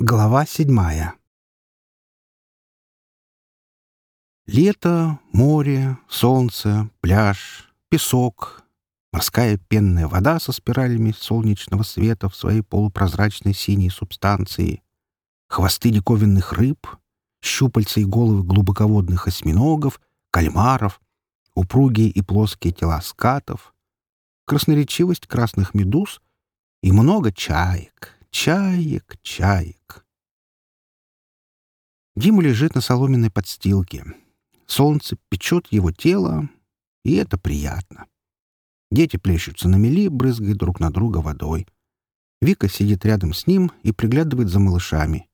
Глава седьмая. Лето, море, солнце, пляж, песок, морская пенная вода со спиралями солнечного света в своей полупрозрачной синей субстанции, хвосты диковинных рыб, щупальца и головы глубоководных осьминогов, кальмаров, упругие и плоские тела скатов, красноречивость красных медуз и много чаек, чаек, чаек. Дима лежит на соломенной подстилке. Солнце печет его тело, и это приятно. Дети плещутся на мели, брызгая друг на друга водой. Вика сидит рядом с ним и приглядывает за малышами.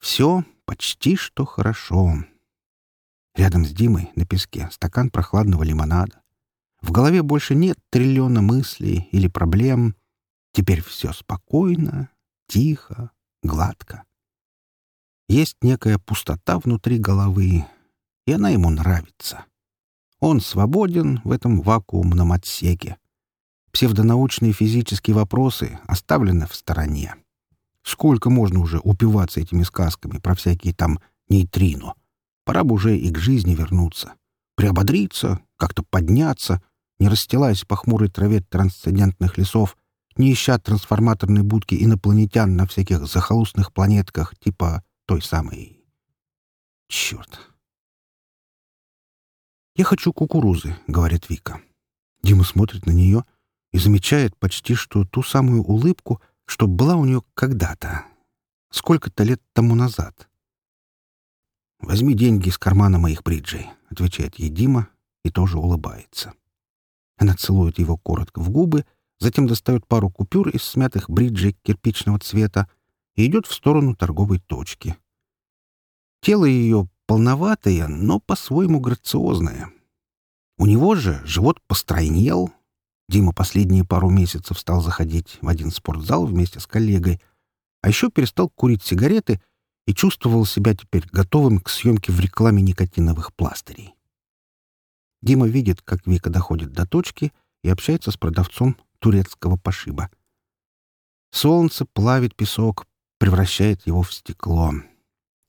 Все почти что хорошо. Рядом с Димой на песке стакан прохладного лимонада. В голове больше нет триллиона мыслей или проблем. Теперь все спокойно, тихо, гладко. Есть некая пустота внутри головы, и она ему нравится. Он свободен в этом вакуумном отсеке. Псевдонаучные физические вопросы оставлены в стороне. Сколько можно уже упиваться этими сказками про всякие там нейтрино? Пора бы уже и к жизни вернуться. Приободриться, как-то подняться, не расстилаясь по хмурой траве трансцендентных лесов, не ища трансформаторной будки инопланетян на всяких захолустных планетках, типа той самой... Черт. «Я хочу кукурузы», — говорит Вика. Дима смотрит на нее и замечает почти что ту самую улыбку, что была у нее когда-то, сколько-то лет тому назад. «Возьми деньги из кармана моих бриджей», — отвечает ей Дима и тоже улыбается. Она целует его коротко в губы затем достает пару купюр из смятых бриджей кирпичного цвета и идет в сторону торговой точки. Тело ее полноватое, но по-своему грациозное. У него же живот постройнел. Дима последние пару месяцев стал заходить в один спортзал вместе с коллегой, а еще перестал курить сигареты и чувствовал себя теперь готовым к съемке в рекламе никотиновых пластырей. Дима видит, как Вика доходит до точки и общается с продавцом турецкого пошиба. Солнце плавит песок, превращает его в стекло.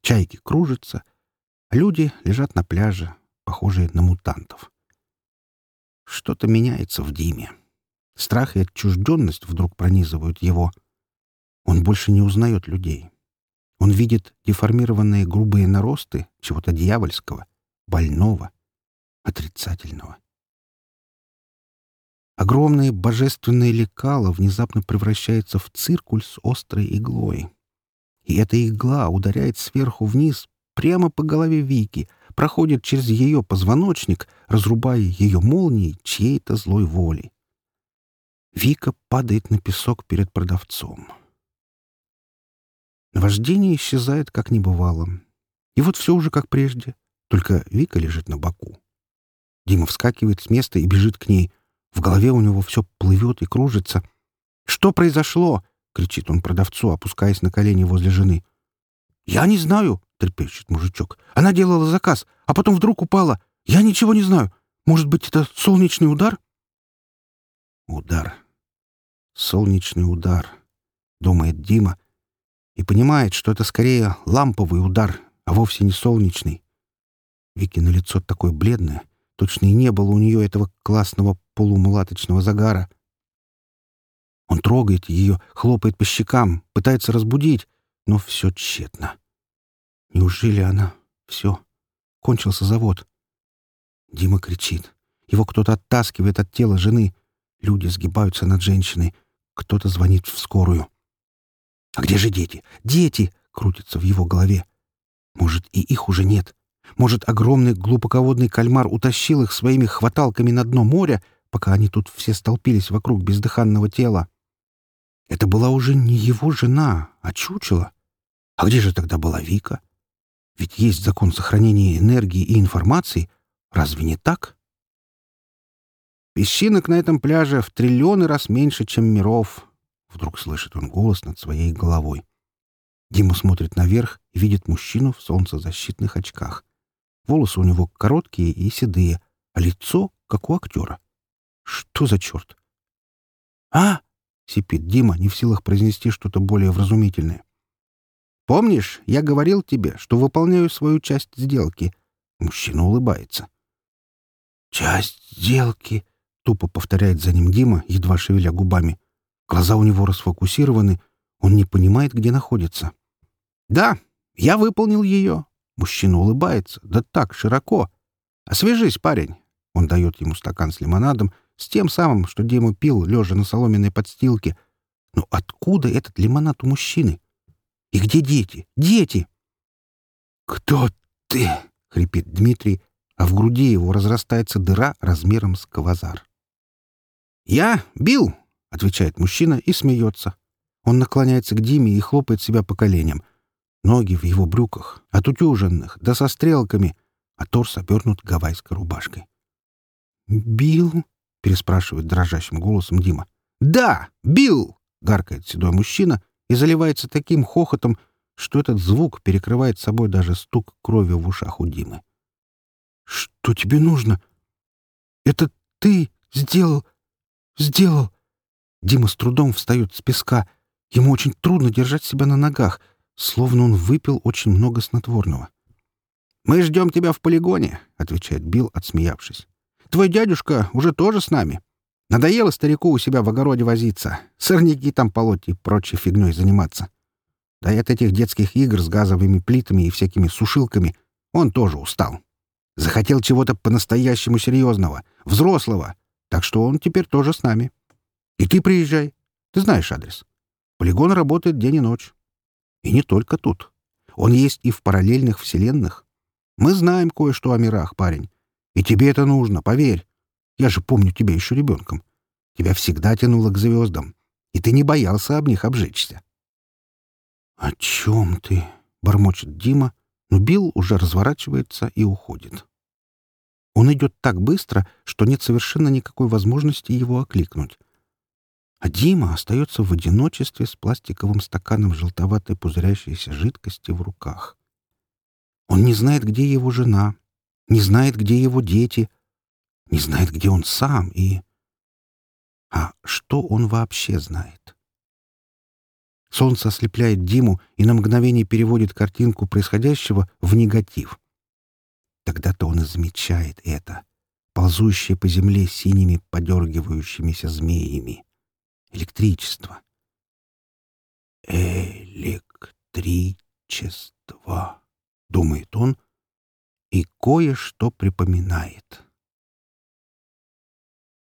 Чайки кружатся, люди лежат на пляже, похожие на мутантов. Что-то меняется в Диме. Страх и отчужденность вдруг пронизывают его. Он больше не узнает людей. Он видит деформированные грубые наросты чего-то дьявольского, больного, отрицательного. Огромное божественное лекало внезапно превращается в циркуль с острой иглой. И эта игла ударяет сверху вниз прямо по голове Вики, проходит через ее позвоночник, разрубая ее молнией чьей-то злой воли. Вика падает на песок перед продавцом. Наваждение исчезает, как не бывало. И вот все уже как прежде, только Вика лежит на боку. Дима вскакивает с места и бежит к ней — в голове у него все плывет и кружится. «Что произошло?» — кричит он продавцу, опускаясь на колени возле жены. «Я не знаю», — трепещет мужичок. «Она делала заказ, а потом вдруг упала. Я ничего не знаю. Может быть, это солнечный удар?» «Удар. Солнечный удар», — думает Дима, и понимает, что это скорее ламповый удар, а вовсе не солнечный. Вики на лицо такое бледное — Точно и не было у нее этого классного полумулаточного загара. Он трогает ее, хлопает по щекам, пытается разбудить, но все тщетно. Неужели она... Все. Кончился завод. Дима кричит. Его кто-то оттаскивает от тела жены. Люди сгибаются над женщиной. Кто-то звонит в скорую. «А где же дети? Дети!» — крутится в его голове. «Может, и их уже нет?» Может, огромный глубоководный кальмар утащил их своими хваталками на дно моря, пока они тут все столпились вокруг бездыханного тела? Это была уже не его жена, а чучело. А где же тогда была Вика? Ведь есть закон сохранения энергии и информации. Разве не так? Песчинок на этом пляже в триллионы раз меньше, чем миров. Вдруг слышит он голос над своей головой. Дима смотрит наверх и видит мужчину в солнцезащитных очках. Волосы у него короткие и седые, а лицо, как у актера. Что за черт? «А!» — сипит Дима, не в силах произнести что-то более вразумительное. Помнишь, я говорил тебе, что выполняю свою часть сделки?» Мужчина улыбается. «Часть сделки», — тупо повторяет за ним Дима, едва шевеля губами. Глаза у него расфокусированы, он не понимает, где находится. «Да, я выполнил ее». Мужчина улыбается, да так, широко. «Освежись, парень». Он дает ему стакан с лимонадом, с тем самым, что Дима пил, лежа на соломенной подстилке. Но откуда этот лимонад у мужчины? И где дети? Дети! «Кто ты?» — хрипит Дмитрий, а в груди его разрастается дыра размером с квазар. «Я Бил, отвечает мужчина и смеется. Он наклоняется к Диме и хлопает себя по коленям. Ноги в его брюках, отутюженных, да со стрелками, а торс обернут гавайской рубашкой. «Билл?» — переспрашивает дрожащим голосом Дима. «Да, Билл!» — гаркает седой мужчина и заливается таким хохотом, что этот звук перекрывает собой даже стук крови в ушах у Димы. «Что тебе нужно? Это ты сделал... сделал...» Дима с трудом встает с песка. Ему очень трудно держать себя на ногах, словно он выпил очень много снотворного. «Мы ждем тебя в полигоне», — отвечает Билл, отсмеявшись. «Твой дядюшка уже тоже с нами. Надоело старику у себя в огороде возиться, сорняки там полоть и прочей фигней заниматься. Да и от этих детских игр с газовыми плитами и всякими сушилками он тоже устал. Захотел чего-то по-настоящему серьезного, взрослого, так что он теперь тоже с нами. И ты приезжай. Ты знаешь адрес. Полигон работает день и ночь. И не только тут. Он есть и в параллельных вселенных. Мы знаем кое-что о мирах, парень. И тебе это нужно, поверь. Я же помню тебя еще ребенком. Тебя всегда тянуло к звездам, и ты не боялся об них обжечься. — О чем ты? — бормочет Дима, но Билл уже разворачивается и уходит. Он идет так быстро, что нет совершенно никакой возможности его окликнуть. А Дима остается в одиночестве с пластиковым стаканом желтоватой пузырящейся жидкости в руках. Он не знает, где его жена, не знает, где его дети, не знает, где он сам и... А что он вообще знает? Солнце ослепляет Диму и на мгновение переводит картинку происходящего в негатив. Тогда-то он и замечает это, ползущее по земле синими подергивающимися змеями электричество. Электричество, думает он, и кое-что припоминает.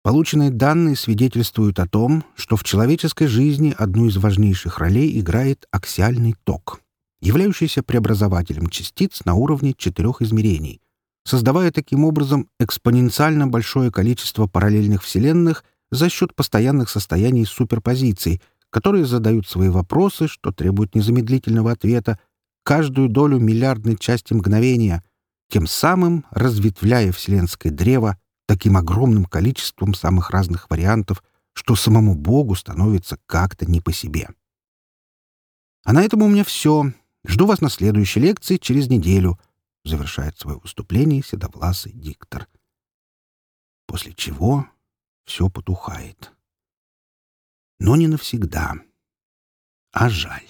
Полученные данные свидетельствуют о том, что в человеческой жизни одну из важнейших ролей играет аксиальный ток, являющийся преобразователем частиц на уровне четырех измерений, создавая таким образом экспоненциально большое количество параллельных вселенных — за счет постоянных состояний суперпозиций, которые задают свои вопросы, что требуют незамедлительного ответа, каждую долю миллиардной части мгновения, тем самым разветвляя вселенское древо таким огромным количеством самых разных вариантов, что самому Богу становится как-то не по себе. А на этом у меня все. Жду вас на следующей лекции через неделю, завершает свое выступление седовласый диктор. После чего все потухает. Но не навсегда. А жаль.